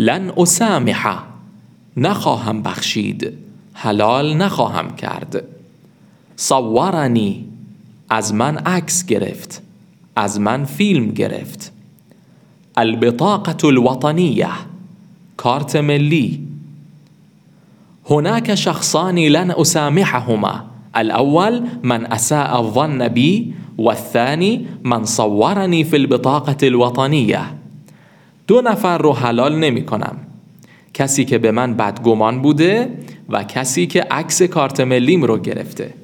لن أسامح. نخواهم بخشید. حلال نخواهم کرد. صورني. از من عکس گرفت. از من فیلم گرفت. البطاقة الوطنية کارت ملی هناك شخصان لن أسامحهما. الأول من أساء الظن بي والثاني من صورني في البطاقة الوطنية دو نفر رو حلال نمی کنم. کسی که به من بدگمان بوده و کسی که عکس کارت ملیم رو گرفته.